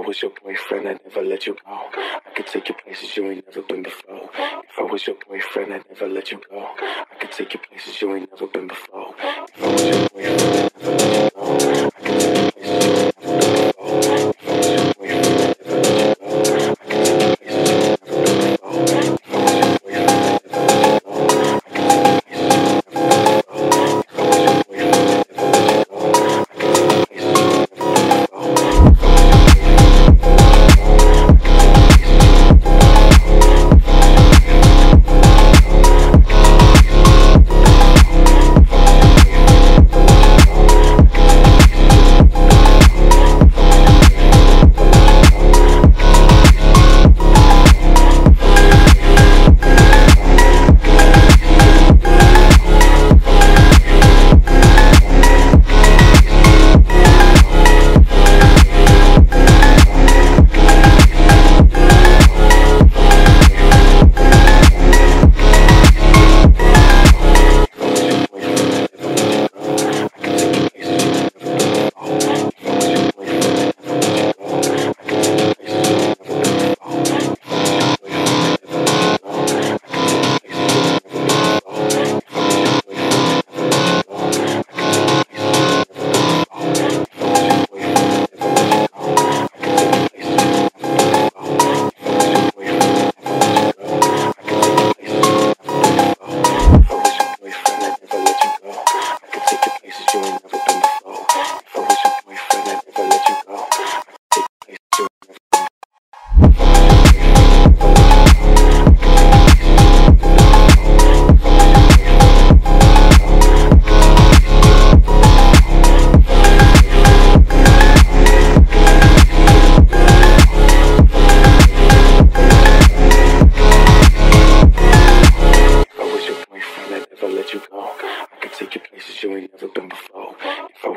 was your boyfriend, I'd never let you go. I could take you places you ain't never been before. If I was your boyfriend, I'd never let you go. I could take you places you ain't never been before. If I was your boyfriend,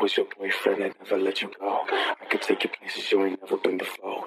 was your boyfriend, I'd never let you go. I could take you places you ain't never been before.